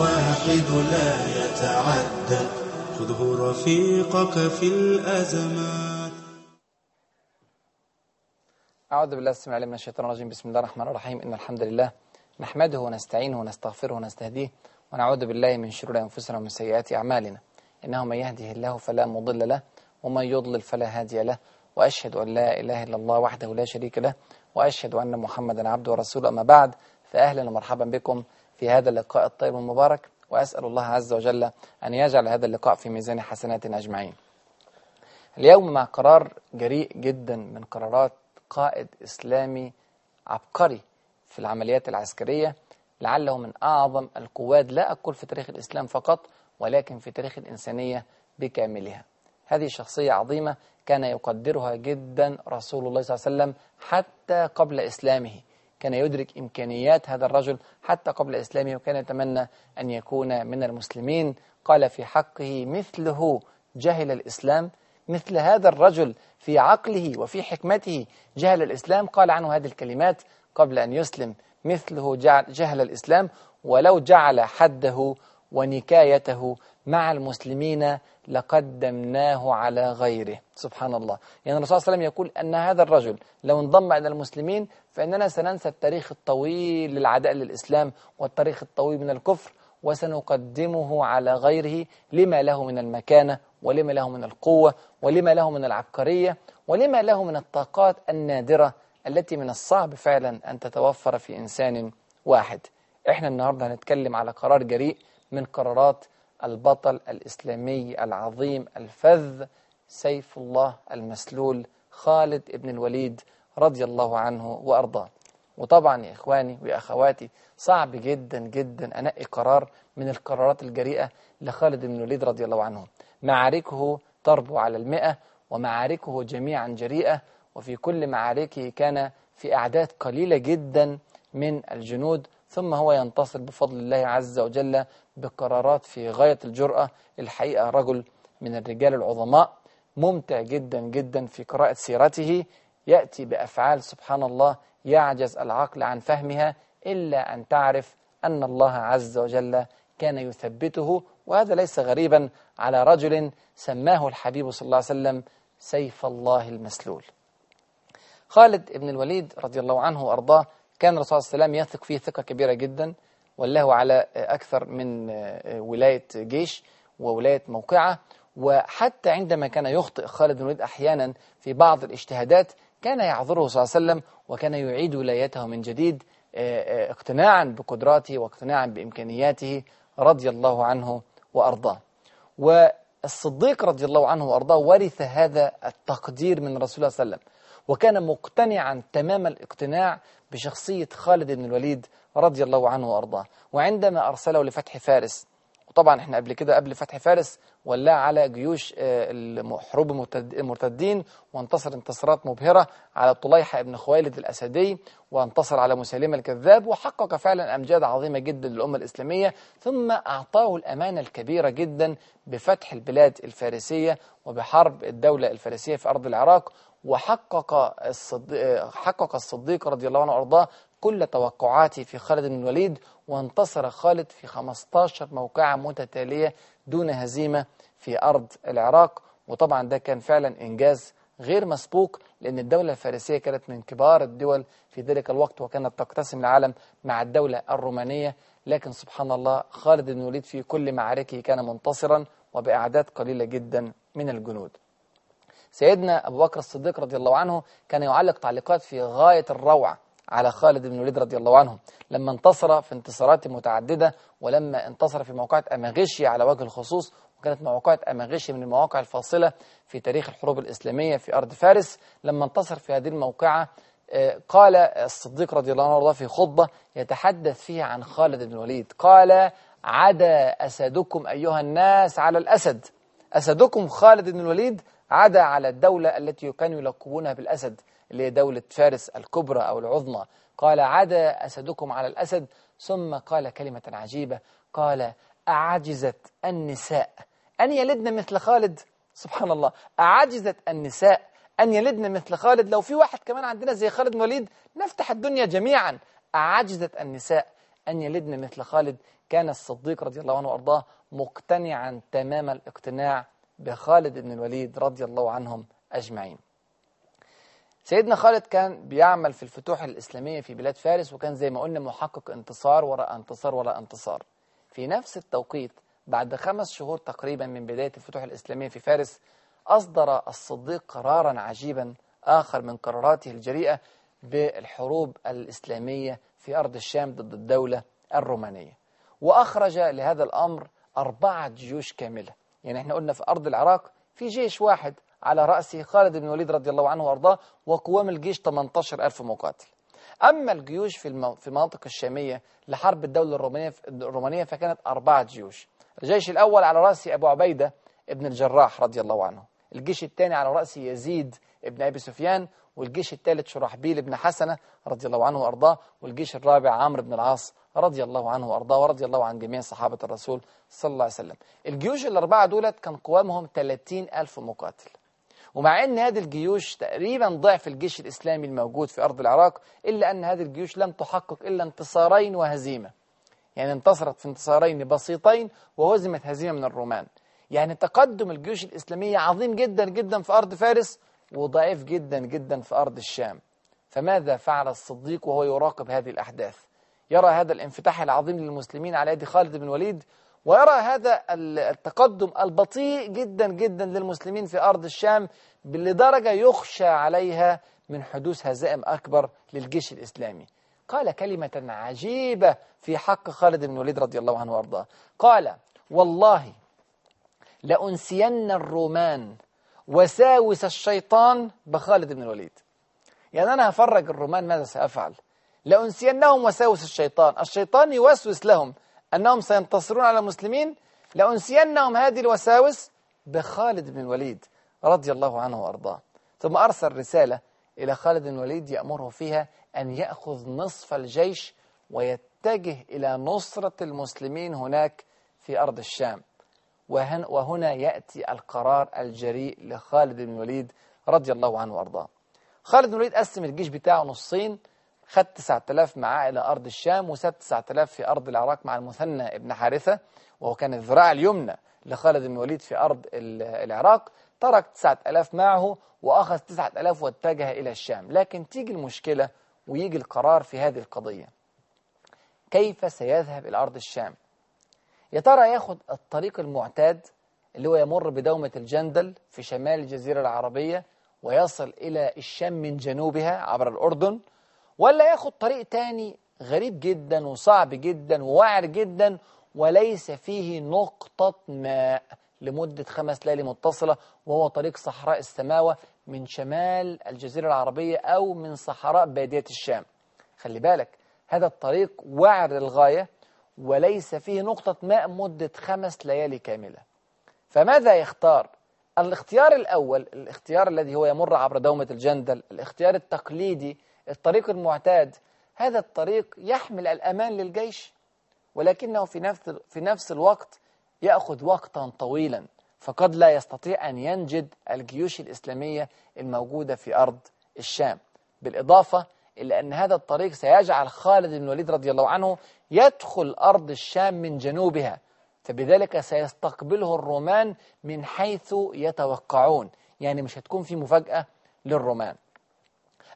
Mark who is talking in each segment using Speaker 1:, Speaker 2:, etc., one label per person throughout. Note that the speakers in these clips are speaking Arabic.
Speaker 1: واحد لا يتعدد خذه رفيقك في الأزمات.
Speaker 2: أعوذ بالله السميع العليم من الشيطان الرجيم. بسم الله الرحمن الرحيم. إن الحمد لله نحمده ونستعينه ونستغفره ونستهديه ونعوذ بالله من شرور أنفسنا ومن سيئات أعمالنا. إنه من يهده الله فلا مضل له ومن يضلل فلا هادي له. وأشهد أن لا إله إلا الله وحده لا شريك له. وأشهد أن محمدا عبده ورسوله. أما بعد فأهلا ومرحبا بكم في هذا اللقاء الطيب المبارك وأسأل الله عز وجل أن يجعل هذا اللقاء في ميزان حسناتنا أجمعين. اليوم مع قرار جريء جدا من قرارات قائد إسلامي عبقري في العمليات العسكرية لعله من أعظم القواد لا أقول في تاريخ الإسلام فقط ولكن في تاريخ الإنسانية بكاملها. هذه شخصية عظيمة كان يقدرها جدا رسول الله صلى الله عليه وسلم حتى قبل إسلامه. كان يدرك إمكانيات هذا الرجل حتى قبل إسلامه وكان يتمنى أن يكون من المسلمين. قال في حقه مثله جهل الإسلام مثل هذا الرجل في عقله وفي حكمته جهل الإسلام. قال عنه هذه الكلمات قبل أن يسلم مثله جهل الإسلام ولو جعل حده ونكايته مع المسلمين لقدمناه على غيره. سبحان الله. يعني الرسول صلى الله عليه وسلم يقول أن هذا الرجل لو انضم إلى المسلمين فإننا سننسى التاريخ الطويل للعداء للإسلام والتاريخ الطويل من الكفر وسنقدمه على غيره. لما له من المكانة ولما له من القوة ولما له من العبقرية ولما له من الطاقات النادرة التي من الصعب فعلا أن تتوفر في إنسان واحد. إحنا النهاردة هنتكلم على قرار جريء من قرارات البطل الإسلامي العظيم الفذ سيف الله المسلول خالد بن الوليد رضي الله عنه وأرضاه. وطبعا يا إخواني وأخواتي صعب جدا جدا أنقي قرار من القرارات الجريئة لخالد بن الوليد رضي الله عنه. معاركه تربو على المئة ومعاركه جميعا جريئة وفي كل معاركه كان في أعداد قليلة جدا من الجنود ثم هو ينتصر بفضل الله عز وجل بقرارات في غاية الجرأة. الحقيقة رجل من الرجال العظماء ممتع جدا جدا في قراءة سيرته. يأتي بأفعال سبحان الله يعجز العقل عن فهمها إلا أن تعرف أن الله عز وجل كان يثبته. وهذا ليس غريبا على رجل سماه الحبيب صلى الله عليه وسلم سيف الله المسلول. خالد بن الوليد رضي الله عنه وأرضاه كان الرسول صلى الله عليه وسلم يثق فيه ثقة كبيرة جدا وله على أكثر من ولاية جيش وولاية موقعة. وحتى عندما كان يخطئ خالد بن الوليد أحيانا في بعض الاجتهادات كان يعذره صلى الله عليه وسلم وكان يعيد ولايته من جديد اقتناعا بقدراته واقتناعا بإمكانياته رضي الله عنه وأرضاه. والصديق رضي الله عنه وأرضاه ورث هذا التقدير من رسول الله صلى الله عليه وسلم وكان مقتنعا تمام الاقتناع بشخصية خالد بن الوليد رضي الله عنه وأرضاه. وعندما أرسله لفتح فارس وطبعا إحنا قبل كده قبل فتح فارس ولى على جيوش حروب المرتدين وانتصر انتصارات مبهرة على طليحة بن خويلد الأسدي وانتصر على مسيلمة الكذاب وحقق فعلا أمجاد عظيمة جدا للأمة الإسلامية ثم أعطاه الأمانة الكبيرة جدا بفتح البلاد الفارسية وبحرب الدولة الفارسية في أرض العراق وحقق الصديق, حقق الصديق رضي الله عنه وأرضاه كل توقعاتي في خالد بن الوليد وانتصر خالد في 15 موقعة متتالية دون هزيمة في أرض العراق. وطبعا ده كان فعلا إنجاز غير مسبوق لأن الدولة الفارسية كانت من كبار الدول في ذلك الوقت وكانت تقتسم العالم مع الدولة الرومانية. لكن سبحان الله خالد بن الوليد في كل معاركه كان منتصرا وبأعداد قليلة جدا من الجنود. سيدنا أبو بكر الصديق رضي الله عنه كان يعلق تعليقات في غاية الروعة. على خالد بن الوليد رضي الله عنه. لما انتصر في انتصارات متعددة ولما انتصر في موقعة أماغشي على وجه الخصوص وكانت موقعة أماغشي من المواقع الفاصلة في تاريخ الحروب الإسلامية في أرض فارس لما انتصر في هذه الموقعة قال الصديق رضي الله عنه في خطبة يتحدث فيها عن خالد بن الوليد. قال عدا أسدكم أيها الناس على الأسد. أسدكم خالد بن الوليد عدا على الدولة التي كانوا يلقبونها بالأسد. اللي هي دولة فارس الكبرى أو العظمى. قال عدا أسدكم على الأسد ثم قال كلمة عجيبة قال أعجزت النساء أن يلدن مثل خالد؟ سبحان الله. أعجزت النساء أن يلدن مثل خالد؟ لو في واحد كمان عندنا زي خالد بن الوليد نفتح الدنيا جميعا. أعجزت النساء أن يلدن مثل خالد. كان الصديق رضي الله عنه وأرضاه مقتنعا تمام الاقتناع بخالد بن الوليد رضي الله عنهم أجمعين. سيدنا خالد كان بيعمل في الفتوح الإسلامية في بلاد فارس وكان زي ما قلنا محقق انتصار وراء انتصار وراء انتصار. في نفس التوقيت بعد خمس شهور تقريبا من بداية الفتوح الإسلامية في فارس أصدر الصديق قرارا عجيبا آخر من قراراته الجريئة بالحروب الإسلامية في أرض الشام ضد الدولة الرومانية. وأخرج لهذا الأمر أربعة جيوش كاملة. يعني إحنا قلنا في أرض العراق في جيش واحد على رأسه خالد بن الوليد رضي الله عنه وأرضاه وقوام الجيش 18 ألف مقاتل. أما الجيوش في. في المناطق الشامية لحرب الدولة الرومانية الرومانية فكانت أربعة جيوش. الجيش الأول على رأسه أبو عبيدة ابن الجراح رضي الله عنه. الجيش الثاني على رأسه يزيد ابن أبي سفيان. والجيش الثالث شرحبيل بن حسنة رضي الله عنه وأرضاه. والجيش الرابع عمرو بن العاص رضي الله عنه وأرضاه ورضي الله عن جميع صحابة الرسول صلى الله عليه وسلم. الجيوش الأربعة دولت كان قوامهم 30 ألف مقاتل. ومع أن هذه الجيوش تقريبا ضعف الجيش الإسلامي الموجود في أرض العراق إلا أن هذه الجيوش لم تحقق إلا انتصارين وهزيمة. يعني انتصرت في انتصارين بسيطين وهزمت هزيمة من الرومان. يعني تقدم الجيوش الإسلامية عظيم جدا جدا في أرض فارس وضعيف جدا جدا في أرض الشام. فماذا فعل الصديق وهو يراقب هذه الأحداث؟ يرى هذا الانفتاح العظيم للمسلمين على يد خالد بن الوليد ويرى هذا التقدم البطيء جدا جدا للمسلمين في أرض الشام لدرجة يخشى عليها من حدوث هزائم أكبر للجيش الإسلامي. قال كلمة عجيبة في حق خالد بن الوليد رضي الله عنه وأرضاه. قال والله لأنسين الرومان وساوس الشيطان بخالد بن الوليد. يعني أنا هفرج الرومان ماذا سأفعل؟ لأنسينهم وساوس الشيطان. الشيطان يوسوس لهم. أنهم سينتصرون على المسلمين لأنسينهم هذه الوساوس بخالد بن الوليد رضي الله عنه وأرضاه. ثم أرسل رسالة إلى خالد بن الوليد يأمره فيها أن يأخذ نصف الجيش ويتجه إلى نصرة المسلمين هناك في أرض الشام. وهنا يأتي القرار الجريء لخالد بن الوليد رضي الله عنه وأرضاه. خالد بن الوليد قسم الجيش بتاعه نصين خد 9000 معاه إلى أرض الشام وساب 9000 في أرض العراق مع المثنى ابن حارثة وهو كان الذراع اليمنى لخالد بن الوليد في أرض العراق. ترك 9000 معه وأخذ 9000 واتجه إلى الشام. لكن تيجي المشكلة ويجي القرار في هذه القضية. كيف سيذهب إلى أرض الشام؟ يا ترى ياخد الطريق المعتاد اللي هو يمر بدومة الجندل في شمال الجزيرة العربية ويصل إلى الشام من جنوبها عبر الأردن ولا ياخد طريق تاني غريب جدا وصعب جدا ووعر جدا وليس فيه نقطة ماء لمدة خمس ليالي متصلة وهو طريق صحراء السماوة من شمال الجزيرة العربية أو من صحراء بادية الشام خلي بالك هذا الطريق وعر للغاية وليس فيه نقطة ماء مدة خمس ليالي كاملة فماذا يختار؟ الاختيار الأول الاختيار الذي هو يمر عبر دومة الجندل الاختيار التقليدي الطريق المعتاد هذا الطريق يحمل الأمان للجيش ولكنه في نفس في نفس الوقت يأخذ وقتا طويلا فقد لا يستطيع أن ينجد الجيوش الإسلامية الموجودة في أرض الشام. بالإضافة إلى أن هذا الطريق سيجعل خالد بن الوليد رضي الله عنه يدخل أرض الشام من جنوبها فبذلك سيستقبله الرومان من حيث يتوقعون يعني مش هتكون في مفاجأة للرومان.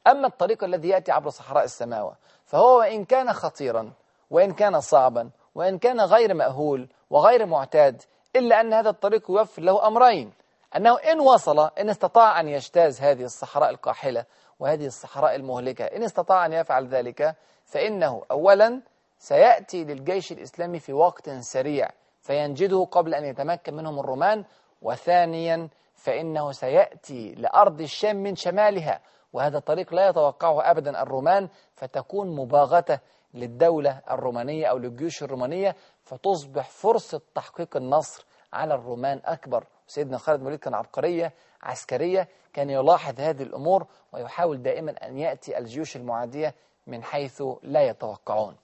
Speaker 2: أما الطريق الذي يأتي عبر صحراء السماوة فهو وإن كان خطيرا وإن كان صعبا وإن كان غير مأهول وغير معتاد إلا أن هذا الطريق يوفر له أمرين. أنه إن وصل إن استطاع أن يجتاز هذه الصحراء القاحلة وهذه الصحراء المهلكة. إن استطاع أن يفعل ذلك فإنه أولا سيأتي للجيش الإسلامي في وقت سريع فينجده قبل أن يتمكن منهم الرومان. وثانيا فإنه سيأتي لأرض الشام من شمالها وهذا طريق لا يتوقعه أبدا الرومان فتكون مباغتة للدولة الرومانية أو للجيوش الرومانية فتصبح فرصة تحقيق النصر على الرومان أكبر. سيدنا خالد الوليد كان عبقرية عسكرية كان يلاحظ هذه الأمور ويحاول دائما أن يأتي الجيوش المعادية من حيث لا يتوقعون.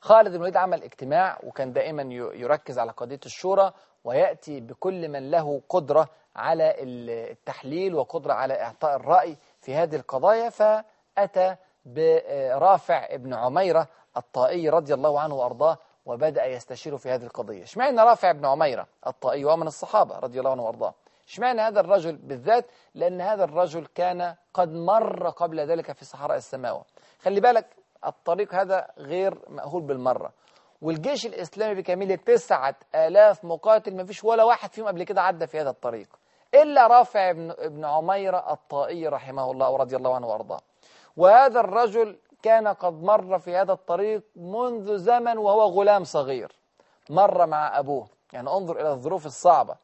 Speaker 2: خالد بن الوليد عمل اجتماع وكان دائما يركز على قضية الشورى ويأتي بكل من له قدرة على التحليل وقدرة على إعطاء الرأي في هذه القضايا فأتى برافع ابن عميرة الطائي رضي الله عنه وأرضاه وبدأ يستشير في هذه القضية. اشمعنى رافع بن عميرة الطائي ومن الصحابة رضي الله عنه وأرضاه؟ اشمعنى هذا الرجل بالذات؟ لأن هذا الرجل كان قد مر قبل ذلك في صحراء السماوة. خلي بالك الطريق هذا غير مأهول بالمرة. والجيش الإسلامي بكامله تسعة آلاف مقاتل ما فيش ولا واحد فيهم قبل كده عدى في هذا الطريق. إلا رافع بن, عميرة الطائي رحمه الله ورضي الله عنه وأرضاه. وهذا الرجل كان قد مر في هذا الطريق منذ زمن وهو غلام صغير. مر مع أبوه. يعني انظر إلى الظروف الصعبة.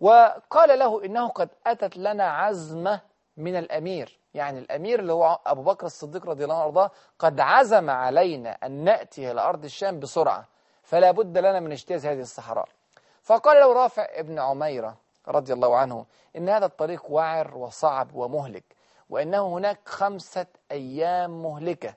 Speaker 2: وقال له إنه قد أتت لنا عزمة من الأمير. يعني الأمير اللي هو أبو بكر الصديق رضي الله عنه وأرضاه قد عزم علينا أن نأتي إلى أرض الشام بسرعة. فلا بد لنا من اجتياز هذه الصحراء. فقال له رافع ابن عميرة رضي الله عنه إن هذا الطريق وعر وصعب ومهلك وإنه هناك خمسة أيام مهلكة.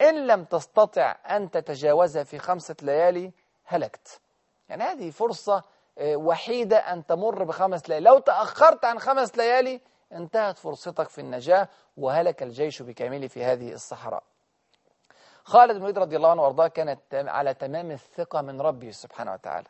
Speaker 2: إن لم تستطع أن تتجاوزها في خمسة ليالي هلكت. يعني هذه فرصة آه، وحيدة أن تمر بخمس ليالي. لو تأخرت عن خمس ليالي انتهت فرصتك في النجاة وهلك الجيش بكامله في هذه الصحراء. خالد بن الوليد رضي الله عنه وأرضاه كانت على تمام الثقة من ربه سبحانه وتعالى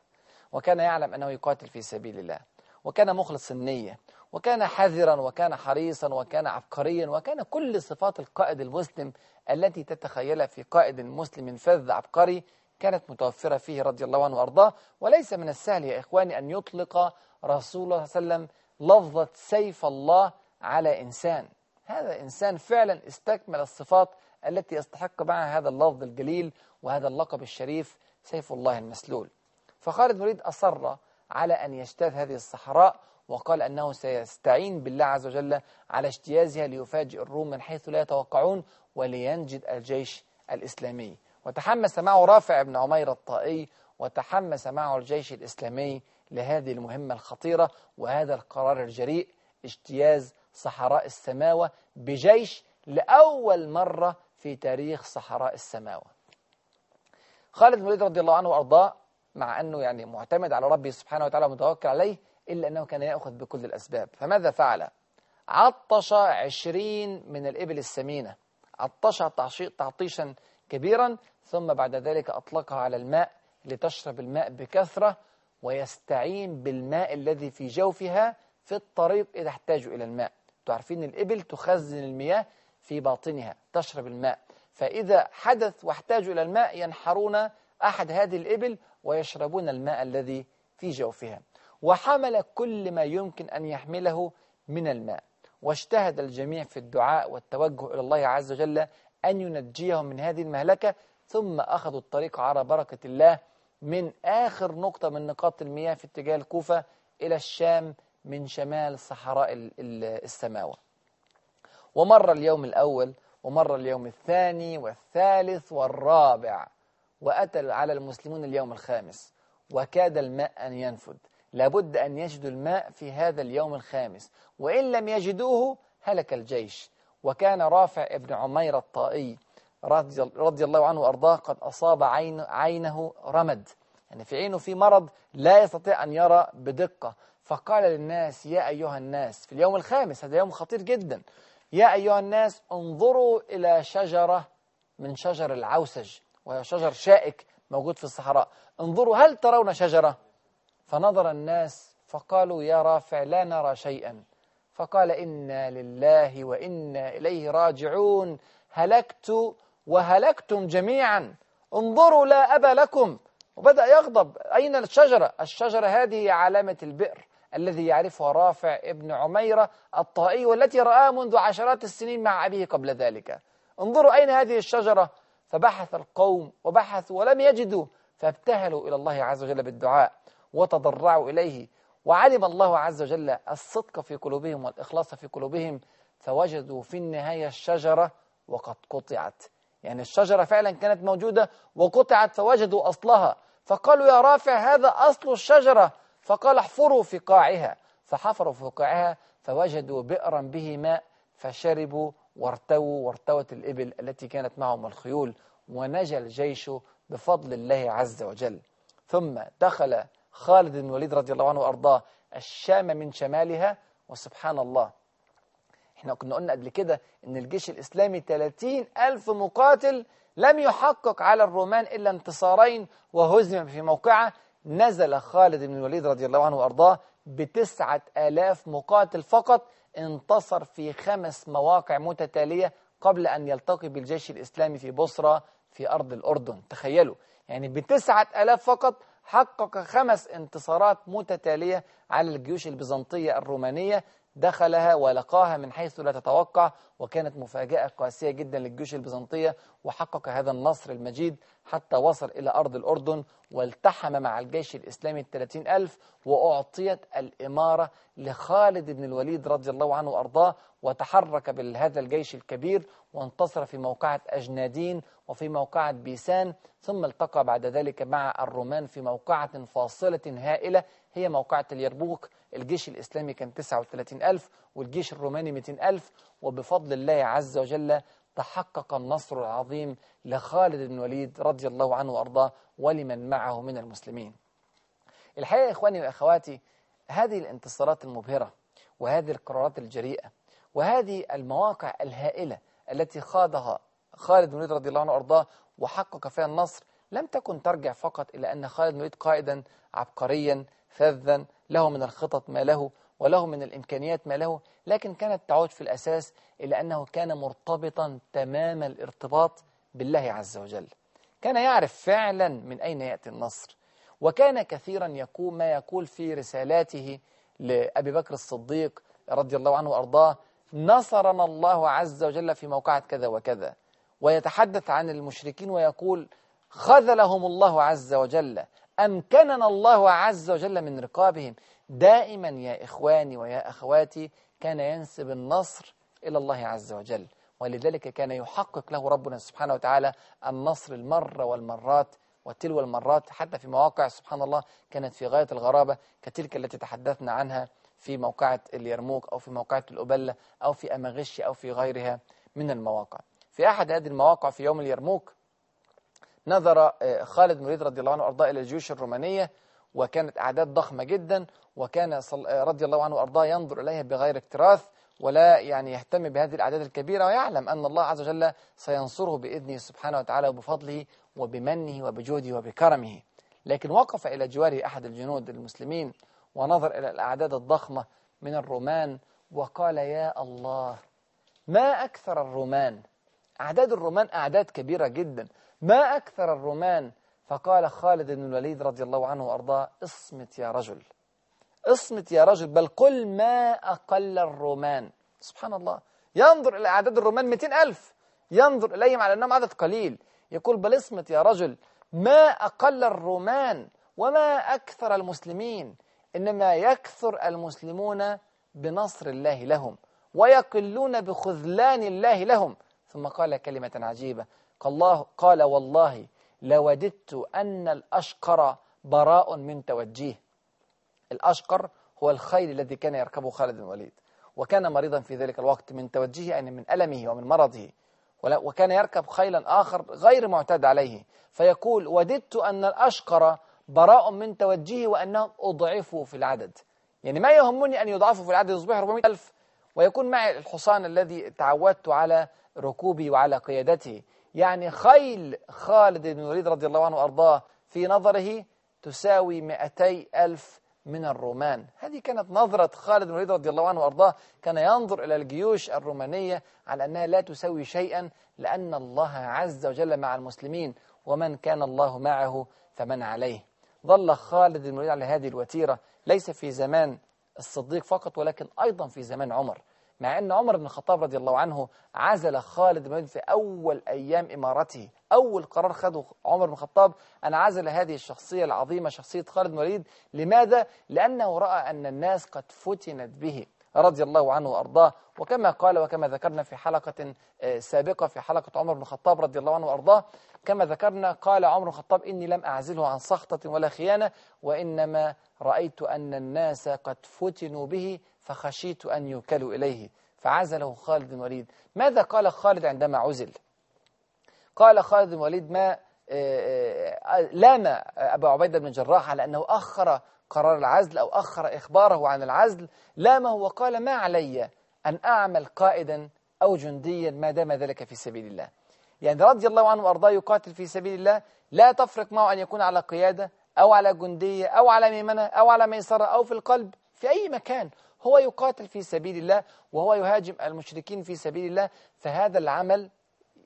Speaker 2: وكان يعلم أنه يقاتل في سبيل الله. وكان مخلص النية وكان حذرا وكان حريصا وكان عبقريا وكان كل صفات القائد المسلم التي تتخيلها في قائد مسلم فذ عبقري كانت متوفرة فيه رضي الله عنه وأرضاه. وليس من السهل يا إخواني أن يطلق رسول الله صلى الله عليه وسلم لفظة سيف الله على إنسان. هذا إنسان فعلا استكمل الصفات التي يستحق معها هذا اللفظ الجليل وهذا اللقب الشريف سيف الله المسلول. فخالد بن أصر على أن يجتاز هذه الصحراء وقال أنه سيستعين بالله عز وجل على اجتيازها ليفاجئ الروم من حيث لا يتوقعون ولينجد الجيش الإسلامي. وتحمس معه رافع بن عمير الطائي وتحمس معه الجيش الإسلامي لهذه المهمة الخطيرة وهذا القرار الجريء اجتياز صحراء السماوة بجيش لأول مرة في تاريخ صحراء السماوة. خالد بن الوليد رضي الله عنه وأرضاه مع أنه يعني معتمد على ربه سبحانه وتعالى ومتوكل عليه إلا أنه كان يأخذ بكل الأسباب. فماذا فعل؟ عطش عشرين من الإبل السمينة. عطشها تعطيشا كبيرا ثم بعد ذلك أطلقها على الماء لتشرب الماء بكثرة ويستعين بالماء الذي في جوفها في الطريق إذا احتاجوا إلى الماء. تعرفين الإبل تخزن المياه في باطنها تشرب الماء. فإذا حدث واحتاجوا إلى الماء ينحرون أحد هذه الإبل ويشربون الماء الذي في جوفها. وحمل كل ما يمكن أن يحمله من الماء. واجتهد الجميع في الدعاء والتوجه إلى الله عز وجل أن ينجيهم من هذه المهلكة ثم أخذوا الطريق على بركة الله من آخر نقطة من نقاط المياه في اتجاه الكوفة إلى الشام من شمال صحراء السماوة. ومر اليوم الأول ومر اليوم الثاني والثالث والرابع. وأتى على المسلمون اليوم الخامس وكاد الماء أن ينفد. لابد أن يجدوا الماء في هذا اليوم الخامس. وإن لم يجدوه هلك الجيش. وكان رافع ابن عمير الطائي رضي الله عنه وأرضاه قد أصاب عين عينه رمد. يعني في عينه في مرض لا يستطيع أن يرى بدقة. فقال للناس يا أيها الناس في اليوم الخامس هذا يوم خطير جدا. يا أيها الناس انظروا إلى شجرة من شجر العوسج. وهي شجر شائك موجود في الصحراء. انظروا هل ترون شجرة؟ فنظر الناس فقالوا يا رافع لا نرى شيئا. فقال إنا لله وإنا إليه راجعون. هلكت وهلكتم جميعا. انظروا لا أبا لكم. وبدأ يغضب. أين الشجرة؟ الشجرة هذه علامة البئر الذي يعرفها رافع ابن عميرة الطائي والتي رآها منذ عشرات السنين مع أبيه قبل ذلك. انظروا أين هذه الشجرة؟ فبحث القوم وبحثوا ولم يجدوا فابتهلوا إلى الله عز وجل بالدعاء وتضرعوا إليه. وعلم الله عز وجل الصدق في قلوبهم والإخلاص في قلوبهم فوجدوا في النهاية الشجرة وقد قطعت. يعني الشجرة فعلا كانت موجودة وقطعت فوجدوا أصلها. فقالوا يا رافع هذا أصل الشجرة. فقال احفروا في قاعها. فحفروا في قاعها فوجدوا بئرا به ماء فشربوا وارتووا وارتوت الإبل التي كانت معهم الخيول ونجا الجيش بفضل الله عز وجل. ثم دخل خالد بن الوليد رضي الله عنه وأرضاه الشام من شمالها وسبحان الله. إحنا كنا قلنا قبل كده إن الجيش الإسلامي 30 ألف مقاتل لم يحقق على الرومان إلا انتصارين وهزم في موقعة نزل خالد بن الوليد رضي الله عنه وأرضاه بتسعة آلاف مقاتل فقط انتصر في خمس مواقع متتالية قبل أن يلتقي بالجيش الإسلامي في بصرة في أرض الأردن. تخيلوا يعني بتسعة آلاف فقط حقق خمس انتصارات متتالية على الجيوش البيزنطية الرومانية دخلها ولقاها من حيث لا تتوقع وكانت مفاجأة قاسية جدا للجيوش البيزنطية وحقق هذا النصر المجيد حتى وصل إلى أرض الأردن والتحم مع الجيش الإسلامي الثلاثين ألف وأعطيت الإمارة لخالد بن الوليد رضي الله عنه وأرضاه وتحرك بهذا الجيش الكبير وانتصر في موقعة أجنادين وفي موقعة بيسان ثم التقى بعد ذلك مع الرومان في موقعة فاصلة هائلة هي موقعة اليربوك. الجيش الإسلامي كان 39 ألف والجيش الروماني 200 ألف. وبفضل الله عز وجل تحقق النصر العظيم لخالد بن الوليد رضي الله عنه وأرضاه ولمن معه من المسلمين. الحقيقة يا إخواني وأخواتي هذه الانتصارات المبهرة وهذه القرارات الجريئة وهذه المواقع الهائلة التي خاضها خالد بن الوليد رضي الله عنه وأرضاه وحقق فيها النصر لم تكن ترجع فقط إلى أن خالد بن الوليد قائدا عبقريا فذا له من الخطط ما له وله من الإمكانيات ما له لكن كانت تعود في الأساس إلى أنه كان مرتبطا تمام الارتباط بالله عز وجل. كان يعرف فعلا من أين يأتي النصر وكان كثيرا يقول ما يقول في رسالاته لأبي بكر الصديق رضي الله عنه وأرضاه نصرنا الله عز وجل في موقعة كذا وكذا. ويتحدث عن المشركين ويقول خذلهم الله عز وجل. أمكننا الله عز وجل من رقابهم. دائما يا إخواني ويا أخواتي كان ينسب النصر إلى الله عز وجل ولذلك كان يحقق له ربنا سبحانه وتعالى النصر المرة والمرات وتلو المرات حتى في مواقع سبحان الله كانت في غاية الغرابة كتلك التي تحدثنا عنها في موقعة اليرموك أو في موقعة الأبلة أو في أماغش أو في غيرها من المواقع. في أحد هذه المواقع في يوم اليرموك نظر خالد بن الوليد رضي الله عنه وأرضاه إلى الجيوش الرومانية وكانت أعداد ضخمة جدا وكان رضي الله عنه وأرضاه ينظر إليها بغير اكتراث ولا يعني يهتم بهذه الأعداد الكبيرة ويعلم أن الله عز وجل سينصره بإذنه سبحانه وتعالى وبفضله وبمنه وبجوده وبكرمه. لكن وقف إلى جواره أحد الجنود المسلمين ونظر إلى الأعداد الضخمة من الرومان وقال يا الله ما أكثر الرومان أعداد الرومان أعداد كبيرة جدا. ما أكثر الرومان؟ فقال خالد بن الوليد رضي الله عنه وأرضاه اصمت يا رجل. اصمت يا رجل بل قل ما أقل الرومان. سبحان الله. ينظر إلى أعداد الرومان 200 ألف. ينظر إليهم على أنهم عدد قليل. يقول بل اصمت يا رجل ما أقل الرومان وما أكثر المسلمين. إنما يكثر المسلمون بنصر الله لهم ويقلون بخذلان الله لهم. ثم قال كلمة عجيبة. قال, الله قال والله لوددت أن الأشقر براء من توجيه. الأشقر هو الخيل الذي كان يركبه خالد بن الوليد. وكان مريضا في ذلك الوقت من توجهه أن من ألمه ومن مرضه. وكان يركب خيلا آخر غير معتاد عليه. فيقول وددت أن الأشقر براء من توجهه وأنهم أضعفوا في العدد. يعني ما يهمني أن يضعفوا في العدد يصبح 400 ألف. ويكون معي الحصان الذي تعودت على ركوبه وعلى قيادته. يعني خيل خالد بن الوليد رضي الله عنه وأرضاه في نظره تساوي 200 ألف من الرومان. هذه كانت نظرة خالد بن الوليد رضي الله عنه وأرضاه. كان ينظر إلى الجيوش الرومانية على أنها لا تساوي شيئا لأن الله عز وجل مع المسلمين ومن كان الله معه فمن عليه. ظل خالد بن الوليد على هذه الوتيرة. ليس في زمان الصديق فقط ولكن أيضا في زمان عمر. مع أن عمر بن الخطاب رضي الله عنه عزل خالد بن في أول أيام إمارته أول قرار خده عمر بن الخطاب أن عزل هذه الشخصية العظيمة شخصية خالد بن الوليد. لماذا؟ لأنه رأى أن الناس قد فتنت به رضي الله عنه وأرضاه. وكما قال وكما ذكرنا في حلقة سابقة في حلقة عمر بن الخطاب رضي الله عنه وأرضاه كما ذكرنا قال عمر بن الخطاب إني لم أعزله عن سخطة ولا خيانة وإنما رأيت أن الناس قد فتنوا به فخشيت أن يوكلوا إليه. فعزله خالد بن الوليد ماذا قال خالد عندما عزل؟ قال خالد بن الوليد ما لام أبا عبيدة بن الجراح على أنه أخر قرار العزل أو أخر إخباره عن العزل. لامه وقال ما علي أن أعمل قائدا أو جنديا ما دام ذلك في سبيل الله. يعني رضي الله عنه وأرضاه يقاتل في سبيل الله. لا تفرق معه أن يكون على قيادة أو على جندية أو على ميمنة أو على ميسرة أو في القلب في أي مكان. هو يقاتل في سبيل الله وهو يهاجم المشركين في سبيل الله فهذا العمل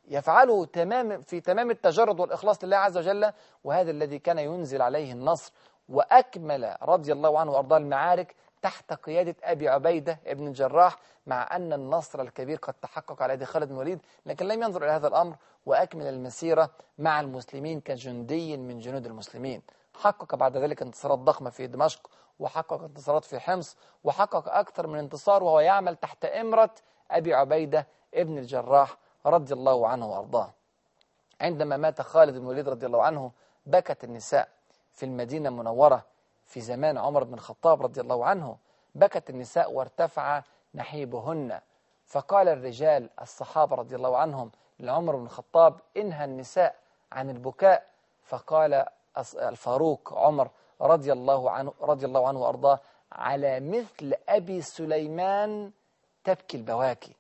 Speaker 2: يفعله تمام في تمام التجرد والإخلاص لله عز وجل وهذا الذي كان ينزل عليه النصر وأكمل رضي الله عنه وأرضاه المعارك تحت قيادة أبي عبيدة ابن الجراح مع أن النصر الكبير قد تحقق على يد خالد بن الوليد لكن لم ينظر إلى هذا الأمر وأكمل المسيرة مع المسلمين كجندي من جنود المسلمين. حقق بعد ذلك انتصارات ضخمة في دمشق وحقق انتصارات في حمص وحقق أكثر من انتصار وهو يعمل تحت إمرة أبي عبيدة ابن الجراح رضي الله عنه وأرضاه. عندما مات خالد بن الوليد رضي الله عنه بكت النساء في المدينة المنورة في زمان عمر بن الخطاب رضي الله عنه بكت النساء وارتفع نحيبهن. فقال الرجال الصحابة رضي الله عنهم لعمر بن الخطاب إنهى النساء عن البكاء. فقال الفاروق عمر رضي الله عنه رضي الله عنه وأرضاه على مثل أبي سليمان تبكي البواكي.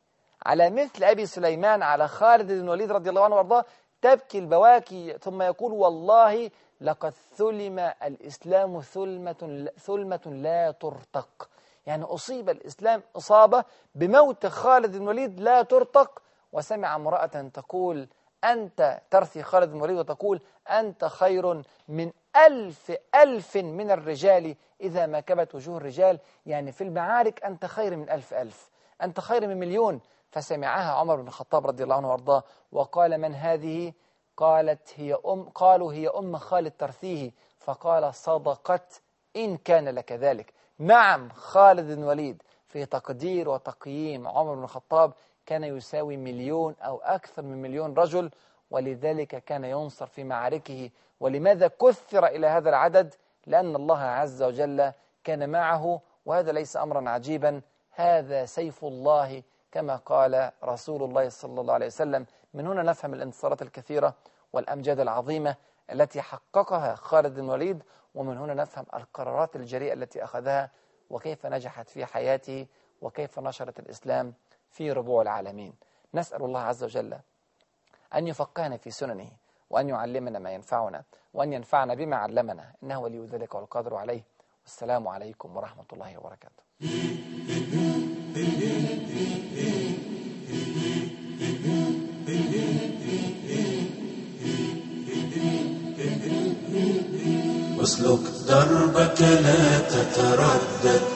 Speaker 2: على مثل أبي سليمان على خالد بن الوليد رضي الله عنه وأرضاه تبكي البواكي. ثم يقول والله لقد ثلم الإسلام ثلمة, ثلمة لا ترتق. يعني أصيب الإسلام إصابة بموت خالد بن الوليد لا ترتق. وسمع امرأة تقول أنت ترثي خالد الوليد وتقول أنت خير من ألف ألف من الرجال إذا ما كبت وجوه الرجال. يعني في المعارك أنت خير من ألف ألف. أنت خير من مليون. فسمعها عمر بن الخطاب رضي الله عنه وأرضاه وقال من هذه؟ قالت هي أم قالوا هي أم خالد ترثيه. فقال صدقت إن كان لك ذلك. نعم خالد بن وليد في تقدير وتقييم عمر بن الخطاب كان يساوي مليون أو أكثر من مليون رجل ولذلك كان ينصر في معاركه. ولماذا كثر إلى هذا العدد؟ لأن الله عز وجل كان معه وهذا ليس أمرا عجيبا. هذا سيف الله كما قال رسول الله صلى الله عليه وسلم. من هنا نفهم الانتصارات الكثيرة والأمجاد العظيمة التي حققها خالد بن الوليد ومن هنا نفهم القرارات الجريئة التي أخذها وكيف نجحت في حياته وكيف نشرت الإسلام. في ربوع العالمين. نسأل الله عز وجل أن يفقهنا في سننه وأن يعلمنا ما ينفعنا وأن ينفعنا بما علمنا. إنه ولي ذلك والقادر عليه. والسلام عليكم ورحمة الله وبركاته.
Speaker 1: اسلك دربك لا تتردد.